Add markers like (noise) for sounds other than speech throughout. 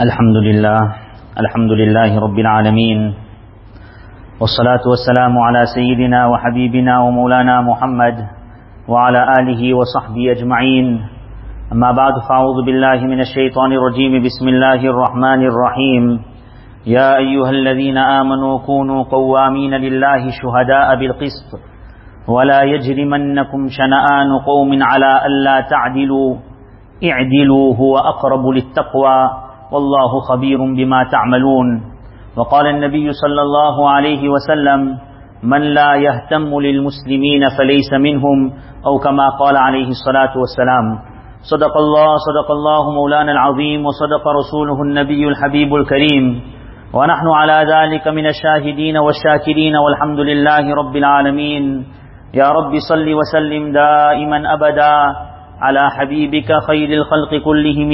الحمد لله الحمد لله رب العالمين والصلاة والسلام على سيدنا وحبيبنا ومولانا محمد وعلى آله وصحبه أجمعين أما بعد فأعوذ بالله من الشيطان الرجيم بسم الله الرحمن الرحيم يا أيها الذين آمنوا كونوا قوامين لله شهداء بالقسط ولا يجرمنكم شنآن قوم على ألا تعدلوا اعدلوا هو أقرب للتقوى والله خبير بما تعملون. وقال النبي صلى الله عليه وسلم من لا يهتم للمسلمين فليس منهم. أو كما قال عليه الصلاة والسلام صدق الله صدق الله مولانا العظيم وصدق رسوله النبي الحبيب الكريم. ونحن على ذلك من الشاهدين والشاكرين والحمد لله رب العالمين. يا رب صل وسلم دائما أبدا على حبيبك خير الخلق كلهم.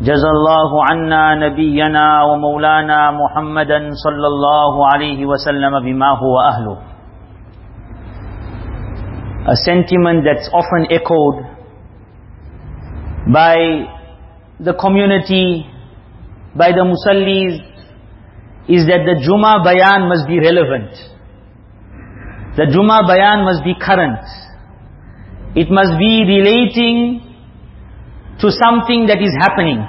جزى الله عنا نبينا ومولانا محمدا صلى الله عليه وسلم بما هو أهله A sentiment that's often echoed by the community, by the musallis, is that the Juma bayan must be relevant. The Juma bayan must be current. It must be relating to something that is happening.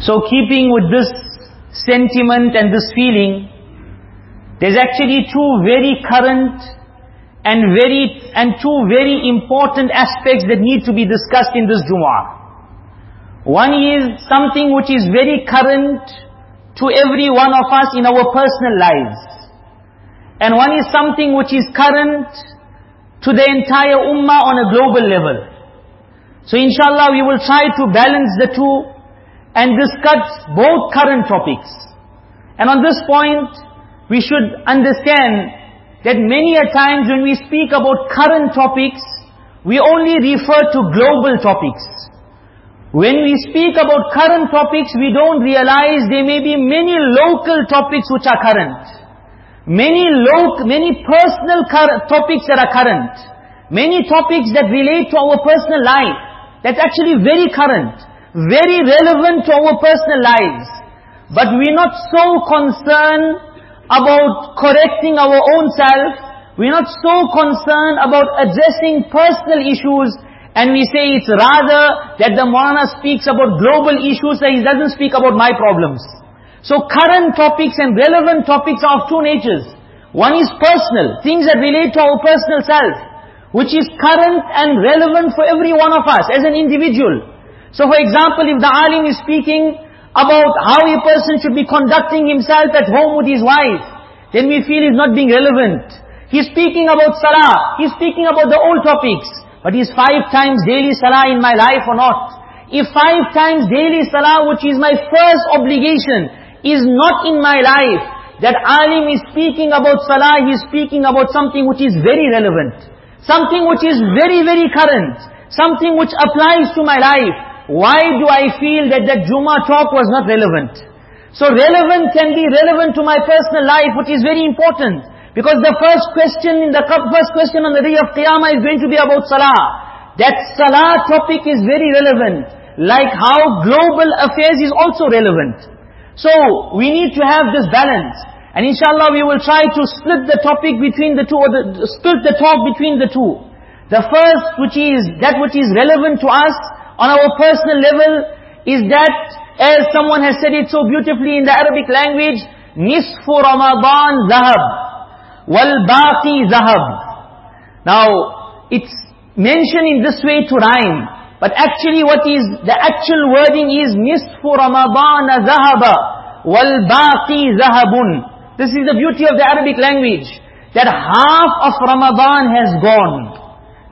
So keeping with this sentiment and this feeling, there's actually two very current and very and two very important aspects that need to be discussed in this Jumu'ah. One is something which is very current to every one of us in our personal lives. And one is something which is current to the entire ummah on a global level. So inshallah we will try to balance the two and discuss both current topics. And on this point, we should understand that many a times when we speak about current topics, we only refer to global topics. When we speak about current topics, we don't realize there may be many local topics which are current. Many local, many personal topics that are current. Many topics that relate to our personal life. That's actually very current. Very relevant to our personal lives. But we're not so concerned about correcting our own self. We're not so concerned about addressing personal issues. And we say it's rather that the Maulana speaks about global issues, that he doesn't speak about my problems. So current topics and relevant topics are of two natures. One is personal, things that relate to our personal self, which is current and relevant for every one of us as an individual. So for example, if the alim is speaking about how a person should be conducting himself at home with his wife, then we feel he's not being relevant. He's speaking about salah, he's speaking about the old topics, but is five times daily salah in my life or not? If five times daily salah, which is my first obligation, is not in my life, that alim is speaking about salah, he's speaking about something which is very relevant. Something which is very, very current. Something which applies to my life. Why do I feel that that Jummah talk was not relevant? So relevant can be relevant to my personal life, which is very important. Because the first question in the first question on the day of Qiyamah is going to be about Salah. That Salah topic is very relevant. Like how global affairs is also relevant. So, we need to have this balance. And inshallah we will try to split the topic between the two, or the, split the talk between the two. The first, which is, that which is relevant to us, on our personal level, is that, as someone has said it so beautifully in the Arabic language, نِصْفُ رَمَضَانْ ذَهَبْ وَالْبَاقِي ذَهَبْ Now, it's mentioned in this way to rhyme. But actually what is, the actual wording is نِصْفُ رَمَضَانَ ذَهَبَ وَالْبَاقِي ذَهَبٌ This is the beauty of the Arabic language. That half of Ramadan has gone.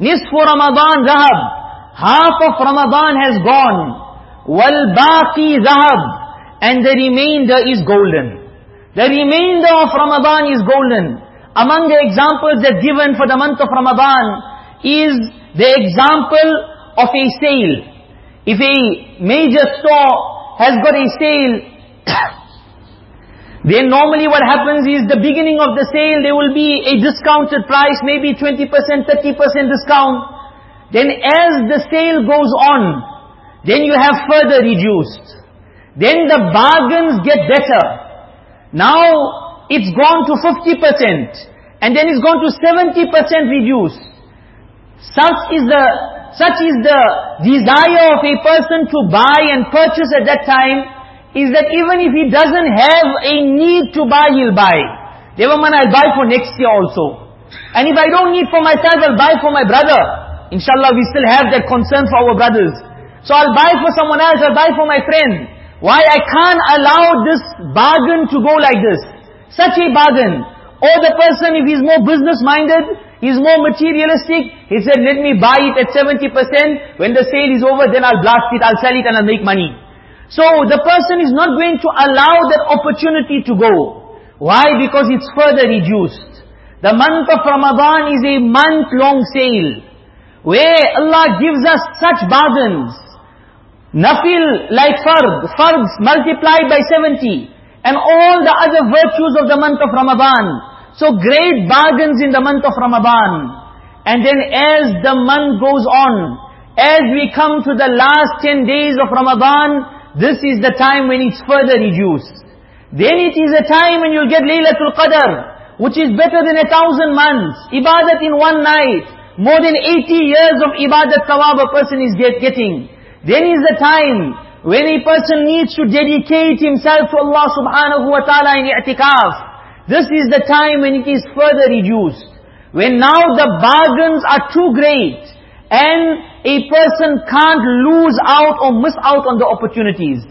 Nisfu Ramadan zahab. Half of Ramadan has gone. Wal baqi zahab. And the remainder is golden. The remainder of Ramadan is golden. Among the examples that given for the month of Ramadan is the example of a sale. If a major store has got a sale, (coughs) then normally what happens is the beginning of the sale, there will be a discounted price, maybe 20%, 30% discount. Then as the sale goes on, then you have further reduced. Then the bargains get better. Now, it's gone to 50%, and then it's gone to 70% reduced. Such is the, such is the desire of a person to buy and purchase at that time, is that even if he doesn't have a need to buy, he'll buy. Devaman, I'll buy for next year also. And if I don't need for myself, I'll buy for my brother. Inshallah, we still have that concern for our brothers. So I'll buy for someone else, I'll buy for my friend. Why I can't allow this bargain to go like this? Such a bargain. Or the person, if he's more business-minded, he's more materialistic, he said, let me buy it at 70%, when the sale is over, then I'll blast it, I'll sell it and I'll make money. So the person is not going to allow that opportunity to go. Why? Because it's further reduced. The month of Ramadan is a month-long sale, where Allah gives us such bargains. Nafil like fard, fards multiplied by 70. And all the other virtues of the month of Ramadan. So great bargains in the month of Ramadan. And then as the month goes on, as we come to the last 10 days of Ramadan, this is the time when it's further reduced. Then it is a time when you'll get Laylatul Qadr, which is better than a thousand months. Ibadat in one night. More than 80 years of ibadat thawab a person is get, getting. Then is the time when a person needs to dedicate himself to Allah subhanahu wa ta'ala in i'tikaf. This is the time when it is further reduced. When now the bargains are too great and a person can't lose out or miss out on the opportunities.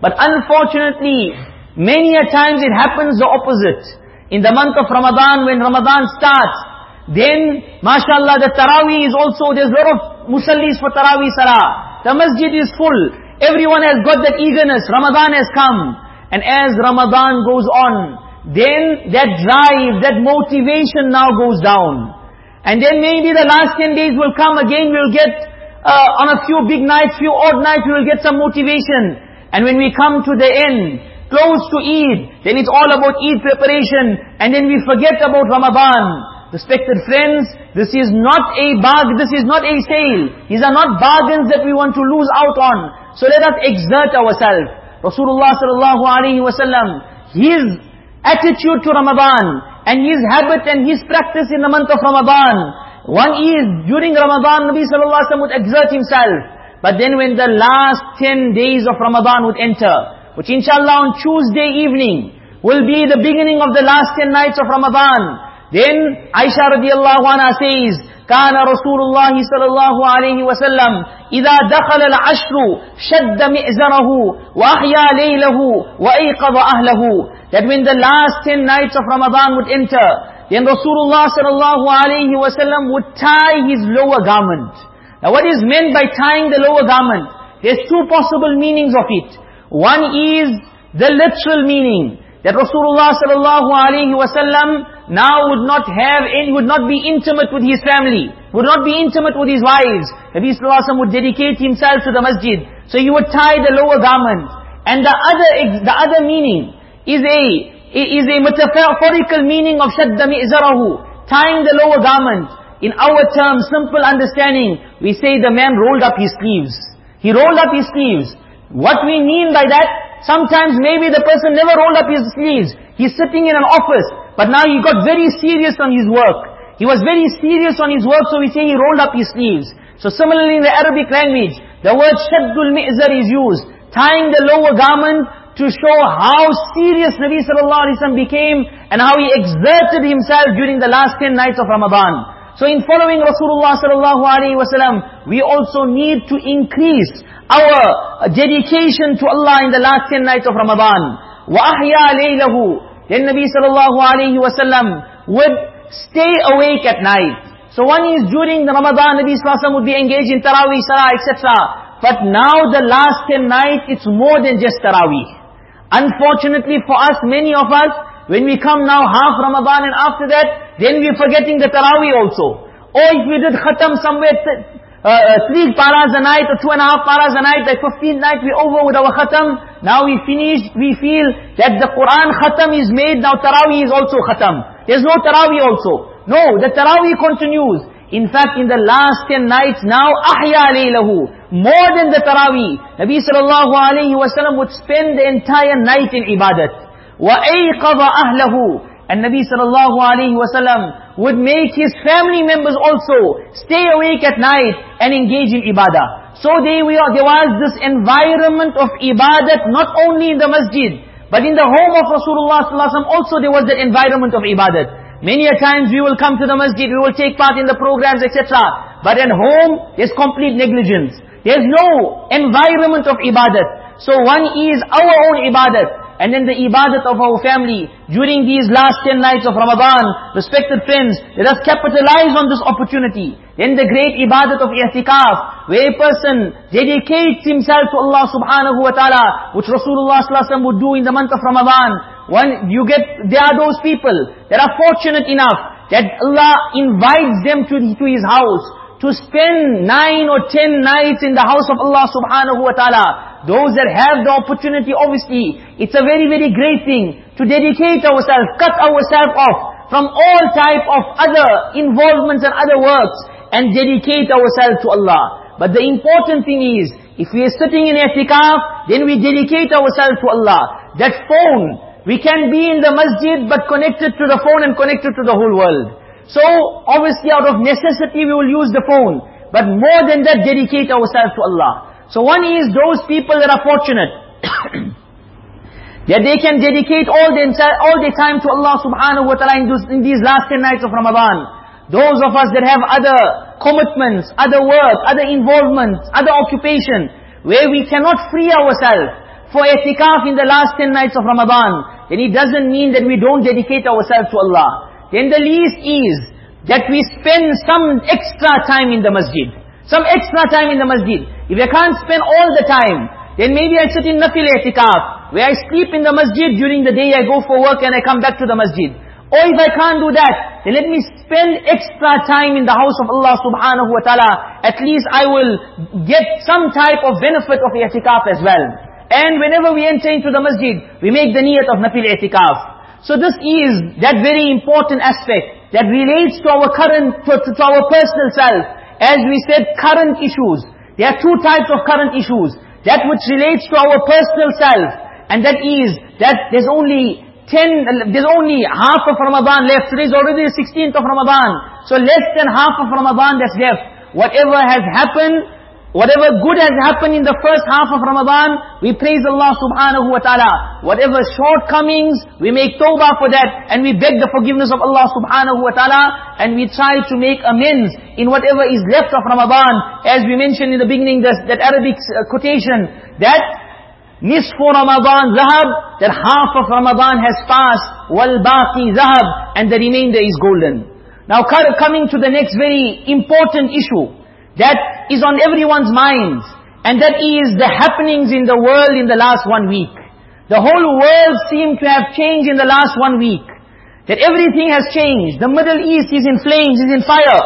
But unfortunately, many a times it happens the opposite. In the month of Ramadan, when Ramadan starts, then, mashallah, the Taraweeh is also, there's a lot of musallis for Taraweeh Salah. The masjid is full. Everyone has got that eagerness. Ramadan has come. And as Ramadan goes on, then that drive, that motivation now goes down. And then maybe the last 10 days will come again, we'll get, uh, on a few big nights, few odd nights, we will get some motivation. And when we come to the end, close to Eid, then it's all about Eid preparation, and then we forget about Ramadan. Respected friends, this is not a bargain, this is not a sale. These are not bargains that we want to lose out on. So let us exert ourselves. Rasulullah sallallahu alaihi wasallam, his attitude to Ramadan, and his habit and his practice in the month of Ramadan. One is, during Ramadan, Nabi sallallahu alaihi wasallam would exert himself. But then when the last 10 days of Ramadan would enter, which inshallah on Tuesday evening, will be the beginning of the last 10 nights of Ramadan, then Aisha radiallahu anha says, كان رسول الله صلى الله عليه وسلم إذا دخل العشر شد مئزره وأحيا ليله وأيقظ أهله that when the last 10 nights of Ramadan would enter, then Rasulullah sallallahu alayhi wasallam would tie his lower garment. Now what is meant by tying the lower garment? There's two possible meanings of it. One is the literal meaning, that Rasulullah sallallahu alayhi wasallam now would not have any, would not be intimate with his family, would not be intimate with his wives. Nabi Sallallahu would dedicate himself to the masjid. So he would tie the lower garment. And the other, the other meaning is a, is a metaphorical meaning of shadda mi'zarahu, tying the lower garment. In our terms, simple understanding, we say the man rolled up his sleeves. He rolled up his sleeves. What we mean by that, sometimes maybe the person never rolled up his sleeves. He's sitting in an office. But now he got very serious on his work. He was very serious on his work, so we say he rolled up his sleeves. So similarly in the Arabic language, the word shaddul mi'zar is used, tying the lower garment to show how serious Nabi sallallahu alaihi wasallam became and how he exerted himself during the last 10 nights of Ramadan. So in following Rasulullah sallallahu alaihi wasallam, we also need to increase our dedication to Allah in the last 10 nights of Ramadan. وَأَحْيَا لَيْلَهُ then Nabi sallallahu alayhi wasallam would stay awake at night. So one is during the Ramadan, Nabi sallallahu would be engaged in Taraweeh, Salah, etc. But now the last 10 nights, it's more than just Taraweeh. Unfortunately for us, many of us, when we come now half Ramadan and after that, then we're forgetting the Taraweeh also. Or if we did Khatam somewhere uh, uh, three paras a night or two and a half paras a night, by 15th night we over with our khatam. Now we finished, we feel that the Quran khatam is made, now Taraweeh is also khatam. There's no Taraweeh also. No, the Taraweeh continues. In fact, in the last 10 nights, now ahya laylahu. More than the Taraweeh. Nabi sallallahu alayhi wa sallam would spend the entire night in ibadat. وَأَيْقَظَ أَهْلَهُ And Nabi sallallahu alayhi wa sallam would make his family members also stay awake at night and engage in ibadah. So there, we are, there was this environment of ibadat not only in the masjid, but in the home of Rasulullah sallallahu alaihi wasallam also there was that environment of ibadat. Many a times we will come to the masjid, we will take part in the programs, etc. But at home, there's complete negligence. There's no environment of ibadat. So one is our own ibadat. And then the ibadat of our family. During these last 10 nights of Ramadan, respected friends, let us capitalize on this opportunity. Then the great ibadat of i'tikaf, where a person dedicates himself to Allah subhanahu wa ta'ala, which Rasulullah sallallahu would do in the month of Ramadan. One, you get, there are those people that are fortunate enough that Allah invites them to, to His house to spend nine or ten nights in the house of Allah subhanahu wa ta'ala. Those that have the opportunity, obviously, it's a very, very great thing to dedicate ourselves, cut ourselves off from all type of other involvements and other works and dedicate ourselves to Allah. But the important thing is, if we are sitting in i'tikaf, then we dedicate ourselves to Allah. That phone, we can be in the masjid but connected to the phone and connected to the whole world. So, obviously out of necessity we will use the phone. But more than that, dedicate ourselves to Allah. So one is those people that are fortunate. (coughs) that they can dedicate all their, all their time to Allah subhanahu wa ta'ala in, in these last 10 nights of Ramadan. Those of us that have other commitments, other work, other involvements, other occupation, where we cannot free ourselves for itikaf in the last 10 nights of Ramadan then it doesn't mean that we don't dedicate ourselves to Allah. Then the least is that we spend some extra time in the masjid. Some extra time in the masjid. If I can't spend all the time, then maybe I sit in nafil i'tikaf, where I sleep in the masjid during the day, I go for work and I come back to the masjid. Or if I can't do that, then let me spend extra time in the house of Allah subhanahu wa ta'ala. At least I will get some type of benefit of i'tikaf as well. And whenever we enter into the masjid, we make the niyat of nafil i'tikaf. So this is that very important aspect that relates to our current, to, to, to our personal self. As we said, current issues. There are two types of current issues. That which relates to our personal self. And that is, that there's only 10, there's only half of Ramadan left. Today is already the 16th of Ramadan. So less than half of Ramadan that's left. Whatever has happened, Whatever good has happened in the first half of Ramadan, we praise Allah subhanahu wa ta'ala. Whatever shortcomings, we make tawbah for that, and we beg the forgiveness of Allah subhanahu wa ta'ala, and we try to make amends in whatever is left of Ramadan. As we mentioned in the beginning, this, that Arabic uh, quotation, that nisfu Ramadan zahab, that half of Ramadan has passed, wal baqi zahab, and the remainder is golden. Now coming to the next very important issue, that is on everyone's minds. And that is the happenings in the world in the last one week. The whole world seemed to have changed in the last one week. That everything has changed. The Middle East is in flames, is in fire.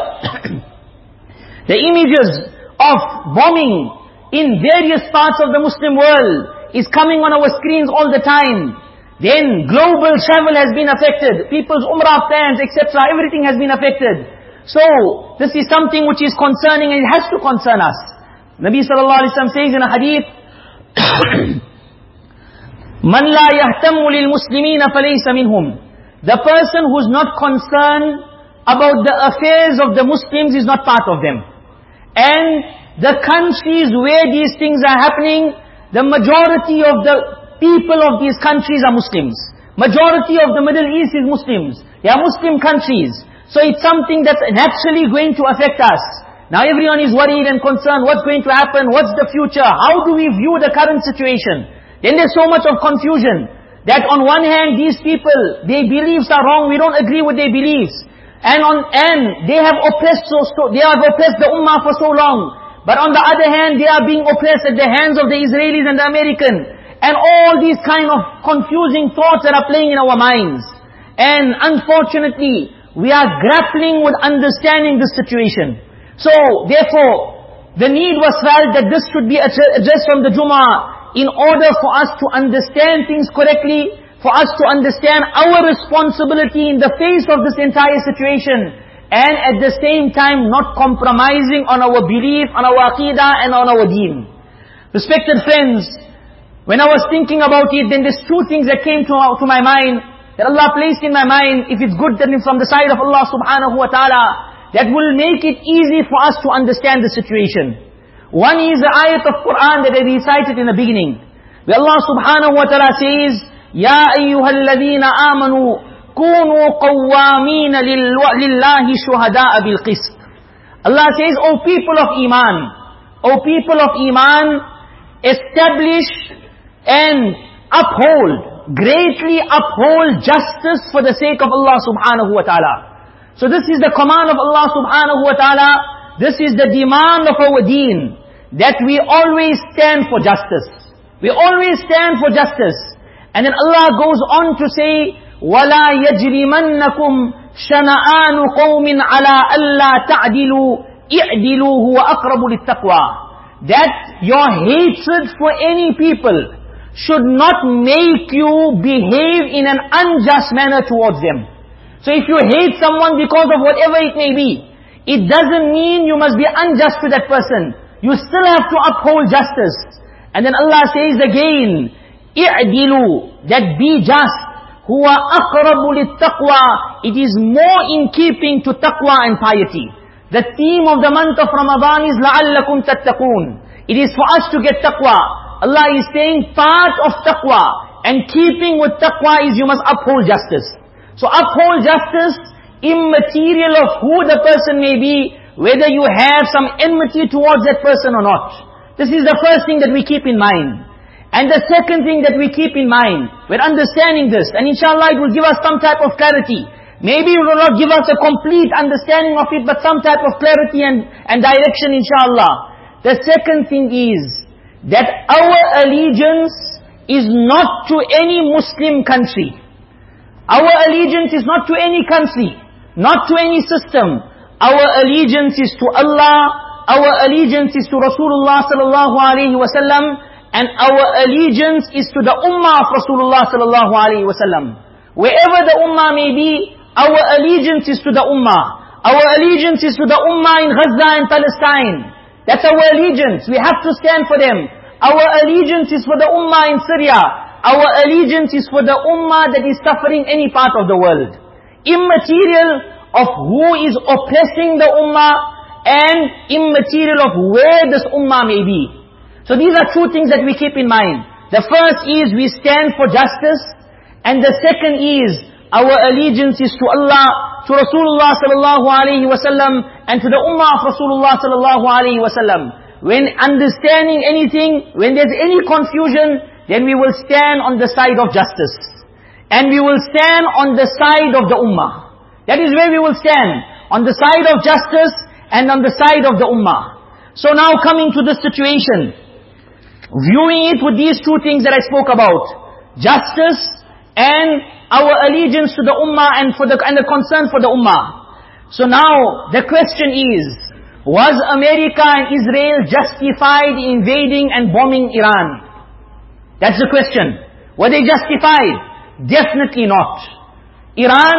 (coughs) the images of bombing in various parts of the Muslim world is coming on our screens all the time. Then global travel has been affected. People's umrah plans, etc. Everything has been affected. So, this is something which is concerning and it has to concern us. Nabi sallallahu alaihi wasallam says in a hadith, (coughs) Man la yahtammu lil muslimina falaysa minhum. The person who's not concerned about the affairs of the Muslims is not part of them. And the countries where these things are happening, the majority of the people of these countries are Muslims. Majority of the Middle East is Muslims. They are Muslim countries. So it's something that's naturally going to affect us. Now everyone is worried and concerned, what's going to happen, what's the future, how do we view the current situation? Then there's so much of confusion, that on one hand these people, their beliefs are wrong, we don't agree with their beliefs. And on and they have oppressed so, so they have oppressed the ummah for so long. But on the other hand, they are being oppressed at the hands of the Israelis and the American. And all these kind of confusing thoughts that are playing in our minds. And unfortunately, we are grappling with understanding this situation. So, therefore, the need was felt that this should be addressed from the Jummah in order for us to understand things correctly, for us to understand our responsibility in the face of this entire situation, and at the same time not compromising on our belief, on our aqidah and on our deen. Respected friends, when I was thinking about it, then there's two things that came to, to my mind, that Allah placed in my mind, if it's good then from the side of Allah subhanahu wa ta'ala, that will make it easy for us to understand the situation. One is the ayat of Quran that I recited in the beginning. Where Allah subhanahu wa ta'ala says, يَا أَيُّهَا الَّذِينَ آمَنُوا كونوا قوامين لله شهداء بالقسط Allah says, O people of Iman, O people of Iman, establish and uphold, greatly uphold justice for the sake of Allah subhanahu wa ta'ala. So this is the command of Allah subhanahu wa ta'ala, this is the demand of our deen, that we always stand for justice. We always stand for justice. And then Allah goes on to say, ولا يجرمنكم شنآن قوم على ألا تعدلوا اعدلوا هو أقرب للتقوى that your hatred for any people should not make you behave in an unjust manner towards them. So if you hate someone because of whatever it may be, it doesn't mean you must be unjust to that person. You still have to uphold justice. And then Allah says again, اعدلوا, that be just. هُوَ أَقْرَبُ لِلتَّقْوَى It is more in keeping to taqwa and piety. The theme of the month of Ramadan is لَعَلَّكُمْ تَتَّقُونَ It is for us to get taqwa. Allah is saying part of taqwa and keeping with taqwa is you must uphold justice. So uphold justice immaterial of who the person may be, whether you have some enmity towards that person or not. This is the first thing that we keep in mind. And the second thing that we keep in mind, we're understanding this, and inshallah it will give us some type of clarity. Maybe it will not give us a complete understanding of it, but some type of clarity and, and direction inshallah. The second thing is, that our allegiance is not to any Muslim country. Our allegiance is not to any country, not to any system. Our allegiance is to Allah, our allegiance is to Rasulullah sallallahu alaihi wasallam, and our allegiance is to the ummah of Rasulullah sallallahu alaihi wasallam. Wherever the ummah may be, our allegiance is to the ummah. Our allegiance is to the ummah in Gaza and Palestine. That's our allegiance. We have to stand for them. Our allegiance is for the ummah in Syria. Our allegiance is for the ummah that is suffering any part of the world. Immaterial of who is oppressing the ummah and immaterial of where this ummah may be. So these are two things that we keep in mind. The first is we stand for justice, and the second is our allegiance is to Allah, to Rasulullah sallallahu alaihi wasallam, and to the ummah of Rasulullah sallallahu alaihi wasallam. When understanding anything, when there's any confusion, then we will stand on the side of justice. And we will stand on the side of the ummah. That is where we will stand. On the side of justice and on the side of the ummah. So now coming to the situation. Viewing it with these two things that I spoke about. Justice and our allegiance to the ummah and for the and the concern for the ummah. So now the question is, was America and Israel justified in invading and bombing Iran? That's the question. Were they justified? Definitely not. Iran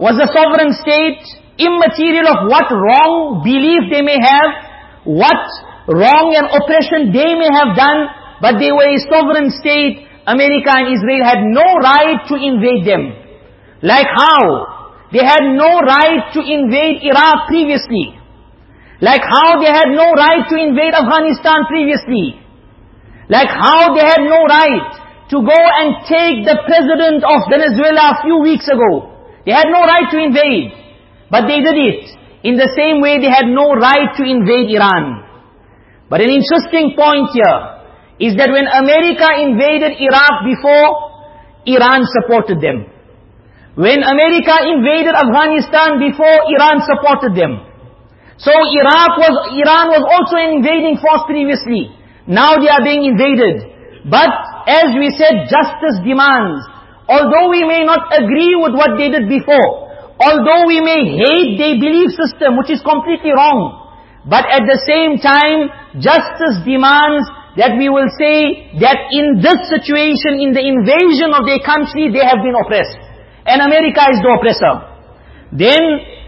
was a sovereign state, immaterial of what wrong belief they may have, what wrong and oppression they may have done, but they were a sovereign state. America and Israel had no right to invade them. Like how? They had no right to invade Iraq previously. Like how they had no right to invade Afghanistan previously. Like how they had no right to go and take the president of Venezuela a few weeks ago. They had no right to invade. But they did it. In the same way they had no right to invade Iran. But an interesting point here is that when America invaded Iraq before, Iran supported them. When America invaded Afghanistan before, Iran supported them. So Iraq was, Iran was also an invading force previously. Now they are being invaded. But as we said, justice demands. Although we may not agree with what they did before, although we may hate their belief system, which is completely wrong, but at the same time, justice demands that we will say that in this situation, in the invasion of their country, they have been oppressed. And America is the oppressor. Then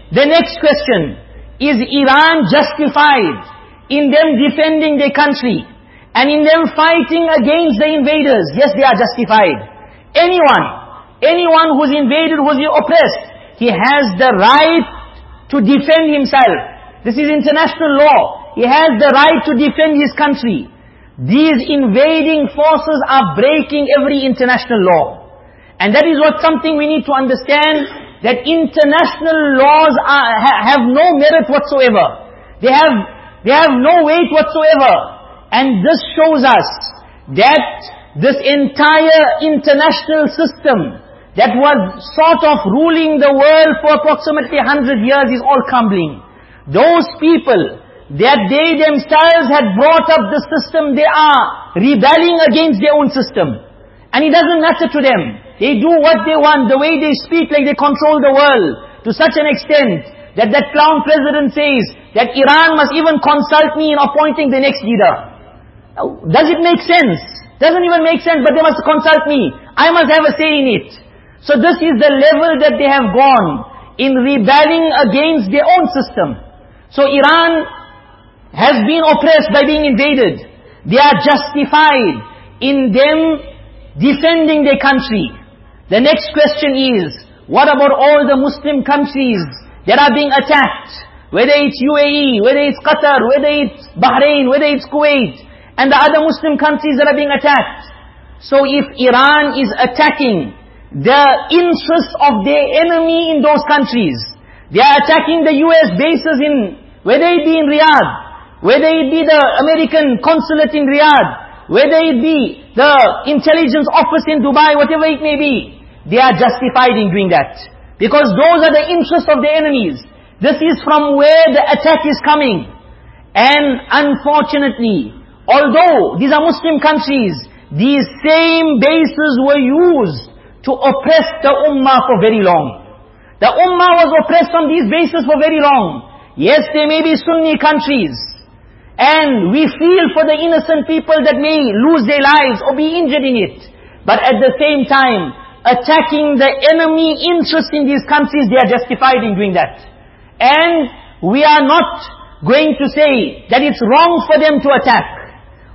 The next question, is Iran justified in them defending their country and in them fighting against the invaders? Yes, they are justified. Anyone, anyone who's invaded, who's oppressed, he has the right to defend himself. This is international law. He has the right to defend his country. These invading forces are breaking every international law. And that is what something we need to understand, that international laws are, have no merit whatsoever. They have, they have no weight whatsoever. And this shows us that this entire international system that was sort of ruling the world for approximately 100 years is all crumbling. Those people that they themselves had brought up the system, they are rebelling against their own system. And it doesn't matter to them. They do what they want, the way they speak like they control the world, to such an extent that that clown president says that Iran must even consult me in appointing the next leader. Does it make sense? Doesn't even make sense, but they must consult me. I must have a say in it. So this is the level that they have gone in rebelling against their own system. So Iran has been oppressed by being invaded. They are justified in them defending their country. The next question is, what about all the Muslim countries that are being attacked? Whether it's UAE, whether it's Qatar, whether it's Bahrain, whether it's Kuwait, and the other Muslim countries that are being attacked. So if Iran is attacking the interests of their enemy in those countries, they are attacking the US bases in, whether it be in Riyadh, whether it be the American consulate in Riyadh, whether it be the intelligence office in Dubai, whatever it may be, they are justified in doing that. Because those are the interests of the enemies. This is from where the attack is coming. And unfortunately, although these are Muslim countries, these same bases were used to oppress the ummah for very long. The ummah was oppressed on these bases for very long. Yes, they may be Sunni countries. And we feel for the innocent people that may lose their lives or be injured in it. But at the same time, attacking the enemy interests in these countries, they are justified in doing that. And we are not going to say that it's wrong for them to attack.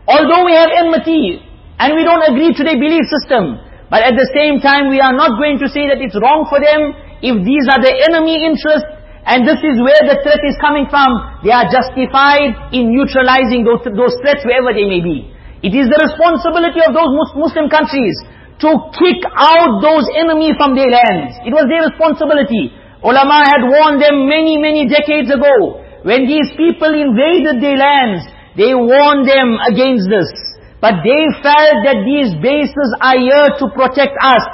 Although we have enmity and we don't agree to their belief system, but at the same time we are not going to say that it's wrong for them if these are the enemy interests and this is where the threat is coming from. They are justified in neutralizing those, those threats wherever they may be. It is the responsibility of those Muslim countries to kick out those enemies from their lands. It was their responsibility. Ulama had warned them many, many decades ago. When these people invaded their lands, they warned them against this. But they felt that these bases are here to protect us.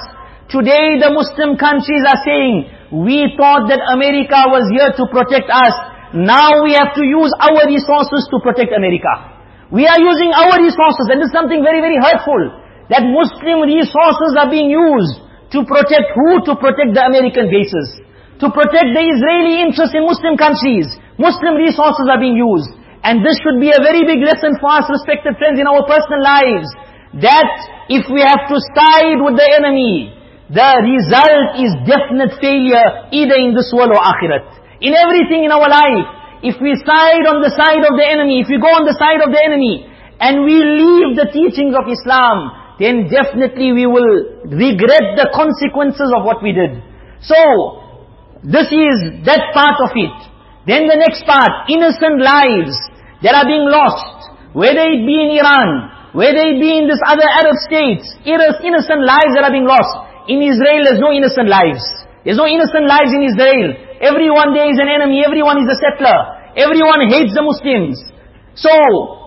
Today the Muslim countries are saying, we thought that America was here to protect us. Now we have to use our resources to protect America. We are using our resources and this is something very, very hurtful. That Muslim resources are being used to protect who? To protect the American bases. To protect the Israeli interests in Muslim countries. Muslim resources are being used. And this should be a very big lesson for us, respected friends, in our personal lives. That if we have to side with the enemy, the result is definite failure either in this world or akhirat. In everything in our life, if we side on the side of the enemy, if we go on the side of the enemy, and we leave the teachings of Islam, then definitely we will regret the consequences of what we did. So, this is that part of it. Then the next part, innocent lives that are being lost, whether it be in Iran, whether it be in this other Arab states, innocent lives that are being lost. In Israel, there's no innocent lives. There's no innocent lives in Israel. Everyone there is an enemy. Everyone is a settler. Everyone hates the Muslims. So,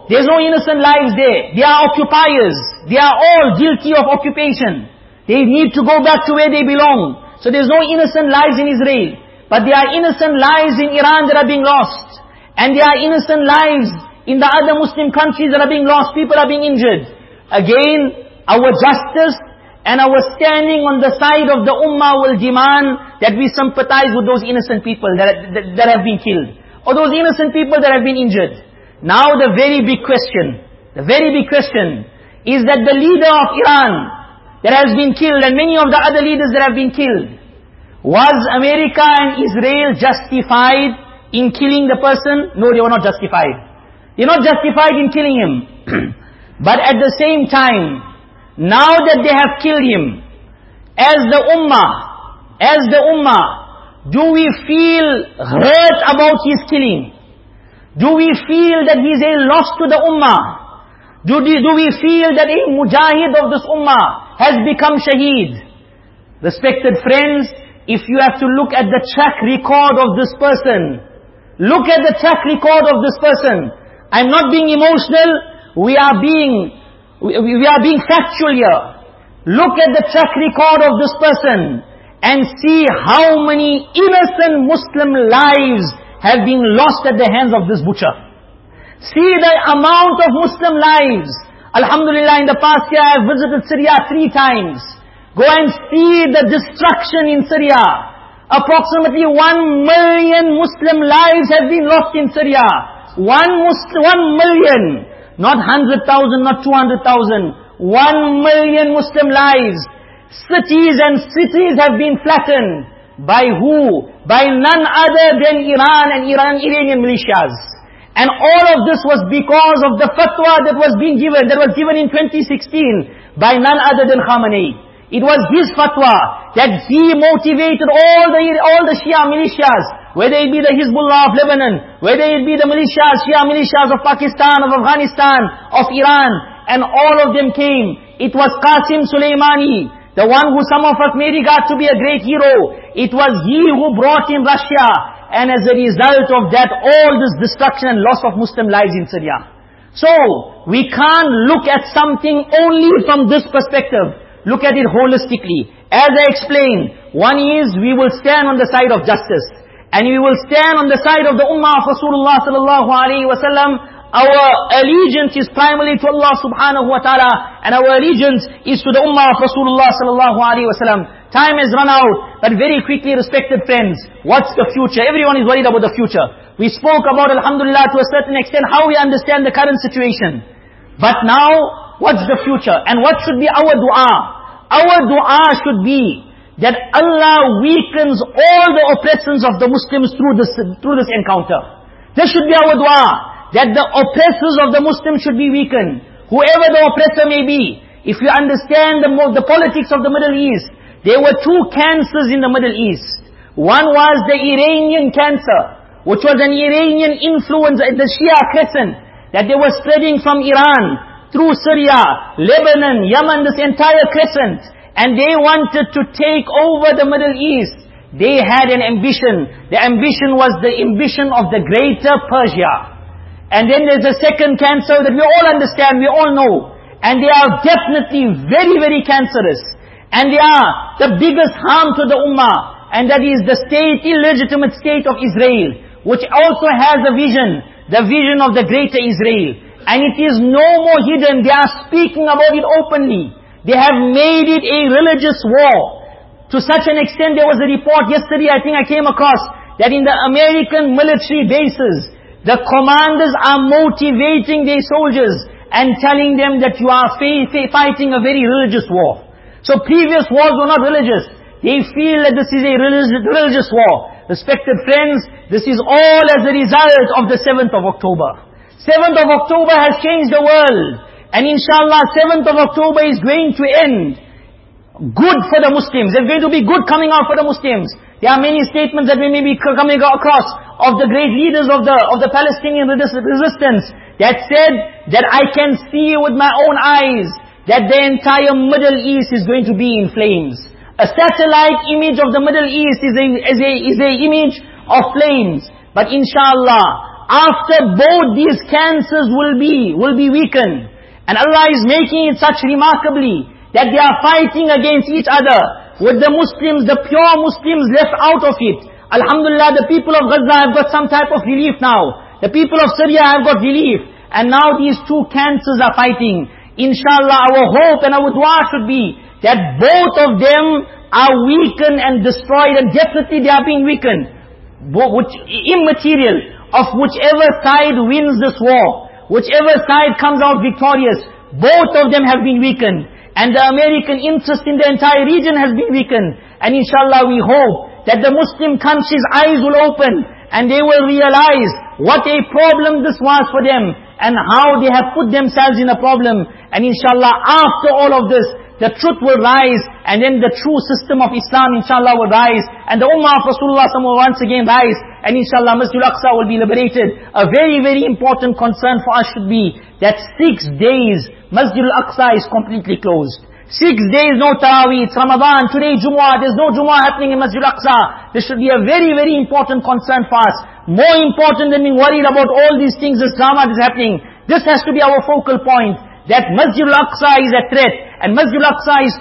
there's no innocent lives there. They are occupiers. They are all guilty of occupation. They need to go back to where they belong. So there's no innocent lives in Israel. But there are innocent lives in Iran that are being lost. And there are innocent lives in the other Muslim countries that are being lost. People are being injured. Again, our justice and our standing on the side of the ummah will demand that we sympathize with those innocent people that, that, that have been killed. Or those innocent people that have been injured. Now the very big question, the very big question, is that the leader of Iran that has been killed and many of the other leaders that have been killed, Was America and Israel justified in killing the person? No, they were not justified. They're not justified in killing him. (clears throat) but at the same time, now that they have killed him, as the ummah, as the ummah, do we feel hurt about his killing? Do we feel that he is a loss to the ummah? Do, do we feel that a mujahid of this ummah has become shaheed? Respected friends, if you have to look at the track record of this person, look at the track record of this person. I'm not being emotional, we are being we, we are being factual here. Look at the track record of this person and see how many innocent Muslim lives have been lost at the hands of this butcher. See the amount of Muslim lives. Alhamdulillah, in the past year I have visited Syria three times. Go and see the destruction in Syria. Approximately one million Muslim lives have been lost in Syria. One, Muslim, one million. Not 100,000, not 200,000. One million Muslim lives. Cities and cities have been flattened. By who? By none other than Iran and Iran, Iranian militias. And all of this was because of the fatwa that was being given, that was given in 2016 by none other than Khamenei. It was his fatwa that he motivated all the all the Shia militias whether it be the Hezbollah of Lebanon, whether it be the militias, Shia militias of Pakistan, of Afghanistan, of Iran, and all of them came. It was Qasim Soleimani, the one who some of us may regard to be a great hero. It was he who brought in Russia, and as a result of that, all this destruction and loss of Muslim lives in Syria. So, we can't look at something only from this perspective. Look at it holistically. As I explained, one is we will stand on the side of justice. And we will stand on the side of the ummah of Rasulullah sallallahu alaihi wasallam. Our allegiance is primarily to Allah subhanahu wa ta'ala. And our allegiance is to the ummah of Rasulullah sallallahu alaihi wasallam. Time has run out, but very quickly respected friends, what's the future? Everyone is worried about the future. We spoke about Alhamdulillah to a certain extent how we understand the current situation. But now, what's the future? And what should be our dua? Our dua should be that Allah weakens all the oppressions of the Muslims through this, through this encounter. This should be our dua, that the oppressors of the Muslims should be weakened. Whoever the oppressor may be, if you understand the, the politics of the Middle East, there were two cancers in the Middle East. One was the Iranian cancer, which was an Iranian influence in the Shia crescent, that they were spreading from Iran, through Syria, Lebanon, Yemen, this entire crescent. And they wanted to take over the Middle East. They had an ambition. The ambition was the ambition of the greater Persia. And then there's a second cancer that we all understand, we all know. And they are definitely very, very cancerous. And they are the biggest harm to the ummah. And that is the state, illegitimate state of Israel. Which also has a vision. The vision of the greater Israel. And it is no more hidden. They are speaking about it openly. They have made it a religious war. To such an extent, there was a report yesterday, I think I came across, that in the American military bases, the commanders are motivating their soldiers and telling them that you are fighting a very religious war. So previous wars were not religious. They feel that this is a religious war. Respected friends, this is all as a result of the 7th of October. 7th of October has changed the world. And inshallah, 7th of October is going to end good for the Muslims. There's going to be good coming out for the Muslims. There are many statements that we may be coming across of the great leaders of the, of the Palestinian resistance that said that I can see with my own eyes that the entire Middle East is going to be in flames. A satellite image of the Middle East is a, is a, is a image of flames. But inshallah, after both these cancers will be, will be weakened, and Allah is making it such remarkably that they are fighting against each other with the Muslims, the pure Muslims left out of it. Alhamdulillah, the people of Gaza have got some type of relief now. The people of Syria have got relief. And now these two cancers are fighting. Inshallah, our hope and our dua should be that both of them are weakened and destroyed and definitely they are being weakened. Which, immaterial of whichever side wins this war. Whichever side comes out victorious, both of them have been weakened. And the American interest in the entire region has been weakened. And inshallah we hope that the Muslim countries' eyes will open and they will realize what a problem this was for them and how they have put themselves in a problem. And inshallah, after all of this, the truth will rise, and then the true system of Islam, inshallah, will rise, and the Ummah of Rasulullah will once again rise, and inshallah, Masjid al-Aqsa will be liberated. A very, very important concern for us should be that six days, Masjid al-Aqsa is completely closed. Six days, no Taraweeh, it's Ramadan, today Jumu'ah, there's no Jumu'ah happening in Masjid al-Aqsa. This should be a very, very important concern for us. More important than being worried about all these things, this drama that is happening. This has to be our focal point that Masjid al-Aqsa is a threat and Masjid al-Aqsa is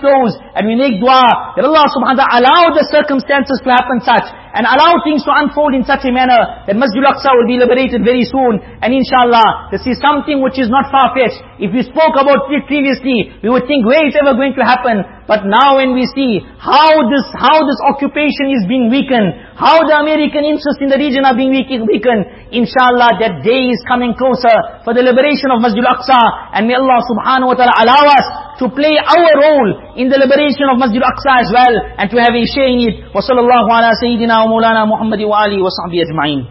and we make dua that Allah subhanahu wa ta'ala allow the circumstances to happen such and allow things to unfold in such a manner that Masjid al-Aqsa will be liberated very soon. And inshallah, this is something which is not far-fetched. If we spoke about it previously, we would think, where is ever going to happen? But now when we see how this, how this occupation is being weakened, how the American interests in the region are being weakened, inshallah that day is coming closer for the liberation of Masjid al-Aqsa. And may Allah subhanahu wa ta'ala allow us to play our role in the liberation of Masjid al-Aqsa as well, and to have a share in it. وصلى الله على سيدنا ومولانا محمد وآله وصحبه أجمعين